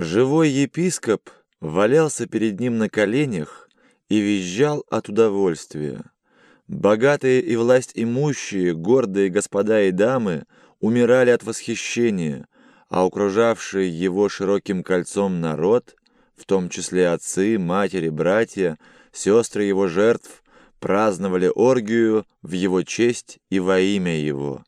Живой епископ валялся перед ним на коленях и визжал от удовольствия. Богатые и власть имущие, гордые господа и дамы умирали от восхищения, а окружавший его широким кольцом народ, в том числе отцы, матери, братья, сестры его жертв, праздновали оргию в его честь и во имя его.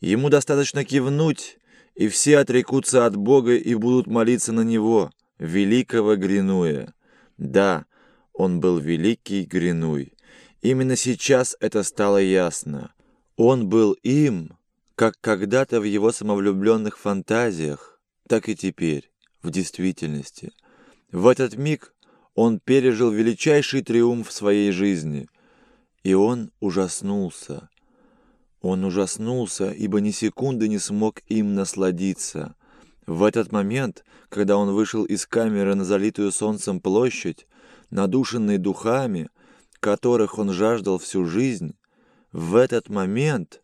Ему достаточно кивнуть, и все отрекутся от Бога и будут молиться на Него, великого Гринуя. Да, он был великий Гринуй. Именно сейчас это стало ясно. Он был им, как когда-то в его самовлюбленных фантазиях, так и теперь, в действительности. В этот миг он пережил величайший триумф своей жизни, и он ужаснулся. Он ужаснулся, ибо ни секунды не смог им насладиться. В этот момент, когда он вышел из камеры на залитую солнцем площадь, надушенный духами, которых он жаждал всю жизнь, в этот момент,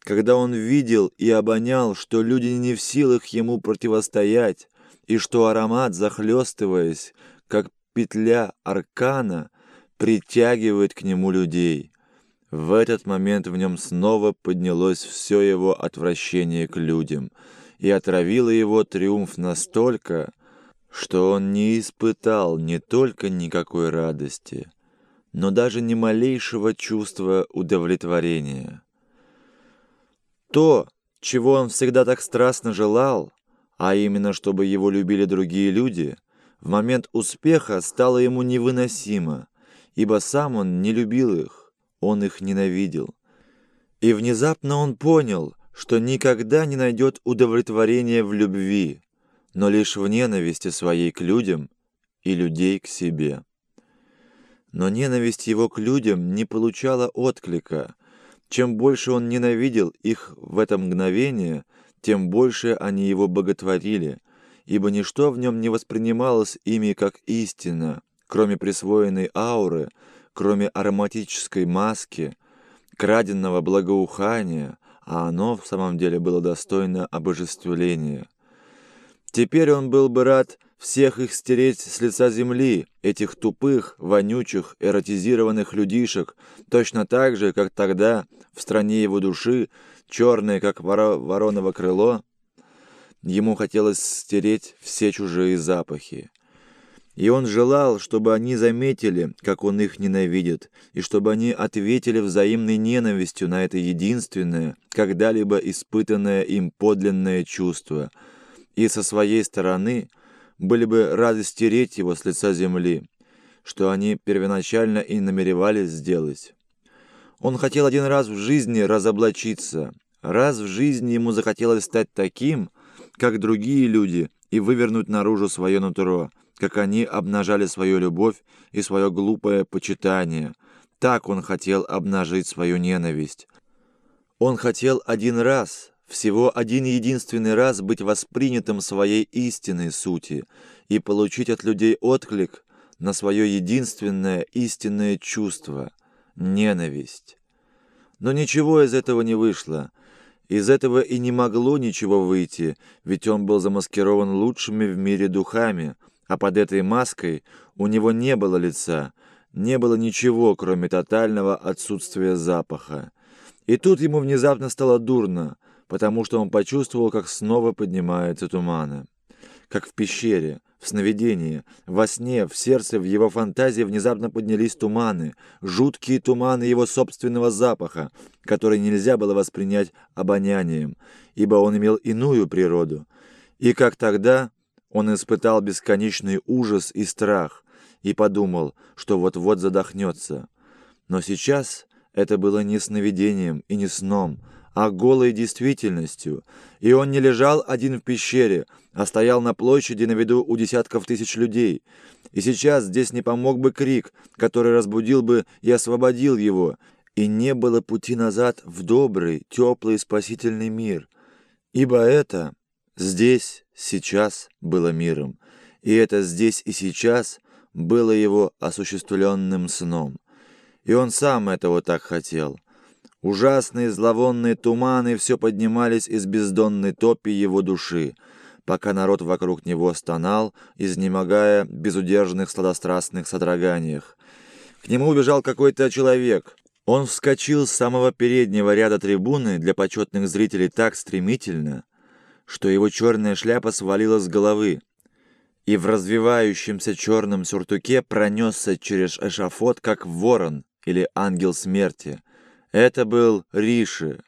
когда он видел и обонял, что люди не в силах ему противостоять, и что аромат, захлестываясь, как петля аркана, притягивает к нему людей — в этот момент в нем снова поднялось все его отвращение к людям и отравило его триумф настолько, что он не испытал не только никакой радости, но даже ни малейшего чувства удовлетворения. То, чего он всегда так страстно желал, а именно, чтобы его любили другие люди, в момент успеха стало ему невыносимо, ибо сам он не любил их. Он их ненавидел. И внезапно он понял, что никогда не найдет удовлетворения в любви, но лишь в ненависти своей к людям и людей к себе. Но ненависть его к людям не получала отклика. Чем больше он ненавидел их в это мгновение, тем больше они его боготворили, ибо ничто в нем не воспринималось ими как истина, кроме присвоенной ауры – кроме ароматической маски, краденного благоухания, а оно в самом деле было достойно обожествления. Теперь он был бы рад всех их стереть с лица земли, этих тупых, вонючих, эротизированных людишек, точно так же, как тогда, в стране его души, черное, как воро вороново крыло, ему хотелось стереть все чужие запахи. И он желал, чтобы они заметили, как он их ненавидит, и чтобы они ответили взаимной ненавистью на это единственное, когда-либо испытанное им подлинное чувство, и со своей стороны были бы рады стереть его с лица земли, что они первоначально и намеревались сделать. Он хотел один раз в жизни разоблачиться, раз в жизни ему захотелось стать таким, как другие люди, и вывернуть наружу свое нутро – как они обнажали свою любовь и свое глупое почитание. Так он хотел обнажить свою ненависть. Он хотел один раз, всего один единственный раз быть воспринятым своей истинной сути и получить от людей отклик на свое единственное истинное чувство — ненависть. Но ничего из этого не вышло. Из этого и не могло ничего выйти, ведь он был замаскирован лучшими в мире духами — а под этой маской у него не было лица, не было ничего, кроме тотального отсутствия запаха. И тут ему внезапно стало дурно, потому что он почувствовал, как снова поднимаются туманы. Как в пещере, в сновидении, во сне, в сердце, в его фантазии внезапно поднялись туманы, жуткие туманы его собственного запаха, который нельзя было воспринять обонянием, ибо он имел иную природу. И как тогда, он испытал бесконечный ужас и страх и подумал, что вот-вот задохнется. Но сейчас это было не сновидением и не сном, а голой действительностью, и он не лежал один в пещере, а стоял на площади на виду у десятков тысяч людей. И сейчас здесь не помог бы крик, который разбудил бы и освободил его, и не было пути назад в добрый, теплый, спасительный мир. Ибо это здесь сейчас было миром, и это здесь и сейчас было его осуществленным сном. И он сам этого так хотел. Ужасные зловонные туманы все поднимались из бездонной топи его души, пока народ вокруг него стонал, изнемогая в безудержных сладострастных содроганиях. К нему убежал какой-то человек. Он вскочил с самого переднего ряда трибуны для почетных зрителей так стремительно, что его черная шляпа свалилась с головы, и в развивающемся черном сюртуке пронесся через эшафот, как ворон или ангел смерти. Это был Риши.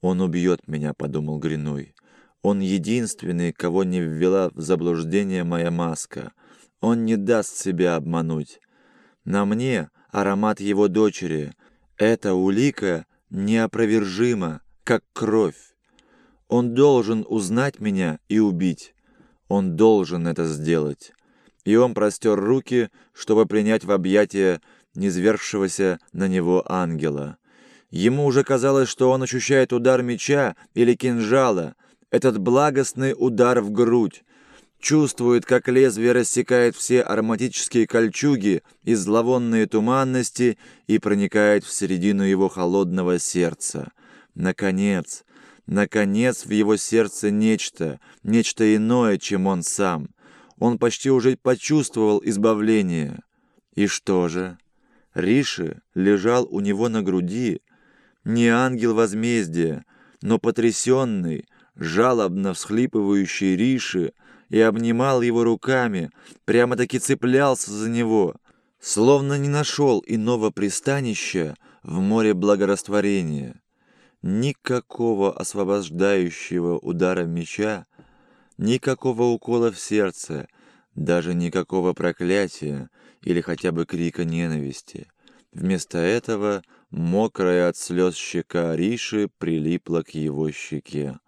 «Он убьет меня», — подумал Гринуй. «Он единственный, кого не ввела в заблуждение моя маска. Он не даст себя обмануть. На мне аромат его дочери. Эта улика неопровержима, как кровь. Он должен узнать меня и убить. Он должен это сделать. И он простер руки, чтобы принять в объятия низвергшегося на него ангела. Ему уже казалось, что он ощущает удар меча или кинжала, этот благостный удар в грудь, чувствует, как лезвие рассекает все ароматические кольчуги и зловонные туманности и проникает в середину его холодного сердца. Наконец, наконец в его сердце нечто, нечто иное, чем он сам. Он почти уже почувствовал избавление. И что же? Риши лежал у него на груди, не ангел возмездия, но потрясенный, жалобно всхлипывающий Риши, и обнимал его руками, прямо-таки цеплялся за него, словно не нашел иного пристанища в море благорастворения. Никакого освобождающего удара меча, никакого укола в сердце, даже никакого проклятия или хотя бы крика ненависти. Вместо этого мокрая от слез щека Риши прилипла к его щеке,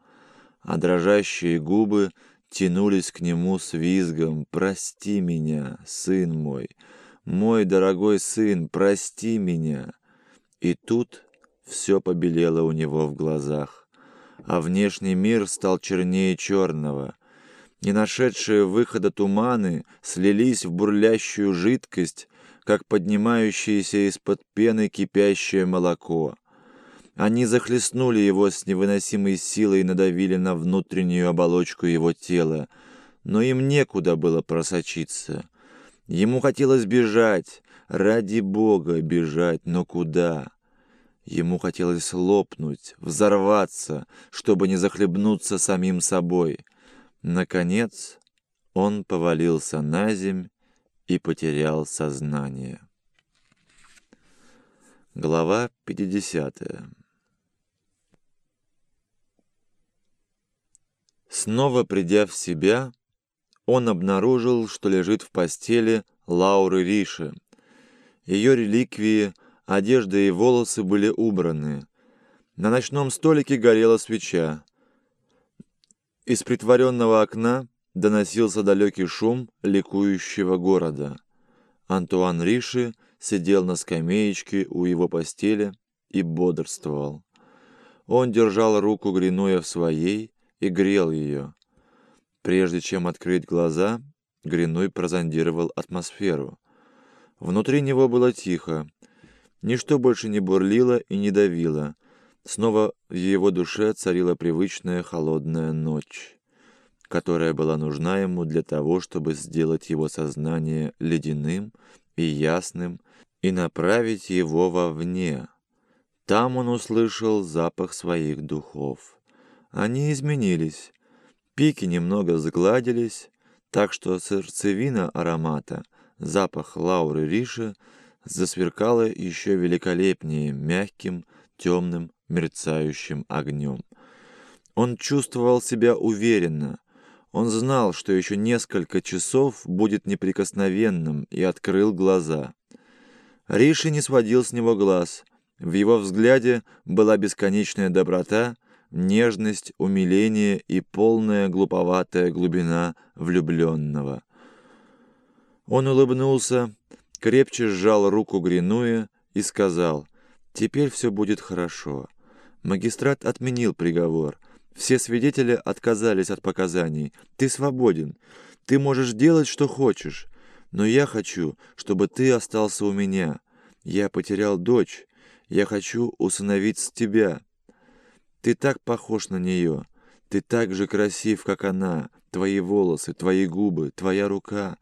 а дрожащие губы тянулись к нему с визгом «Прости меня, сын мой! Мой дорогой сын, прости меня!» И тут все побелело у него в глазах, а внешний мир стал чернее черного. Не нашедшие выхода туманы слились в бурлящую жидкость, как поднимающееся из-под пены кипящее молоко. Они захлестнули его с невыносимой силой и надавили на внутреннюю оболочку его тела, но им некуда было просочиться. Ему хотелось бежать, ради Бога бежать, но куда? Ему хотелось лопнуть, взорваться, чтобы не захлебнуться самим собой. Наконец он повалился на земь и потерял сознание. Глава 50 Снова придя в себя, он обнаружил, что лежит в постели Лауры Риши. Ее реликвии, одежда и волосы были убраны. На ночном столике горела свеча. Из притворенного окна доносился далекий шум ликующего города. Антуан Риши сидел на скамеечке у его постели и бодрствовал. Он держал руку Гринуя в своей, и грел ее. Прежде чем открыть глаза, Гринуй прозондировал атмосферу. Внутри него было тихо. Ничто больше не бурлило и не давило. Снова в его душе царила привычная холодная ночь, которая была нужна ему для того, чтобы сделать его сознание ледяным и ясным и направить его вовне. Там он услышал запах своих духов. Они изменились. Пики немного загладились, так что сердцевина аромата, запах лауры риши, засверкала еще великолепнее мягким, темным, мерцающим огнем. Он чувствовал себя уверенно. Он знал, что еще несколько часов будет неприкосновенным, и открыл глаза. Риши не сводил с него глаз. В его взгляде была бесконечная доброта — нежность, умиление и полная глуповатая глубина влюбленного. Он улыбнулся, крепче сжал руку Гринуя и сказал, «Теперь все будет хорошо». Магистрат отменил приговор. Все свидетели отказались от показаний. Ты свободен. Ты можешь делать, что хочешь. Но я хочу, чтобы ты остался у меня. Я потерял дочь. Я хочу усыновить с тебя. Ты так похож на нее. Ты так же красив, как она. Твои волосы, твои губы, твоя рука.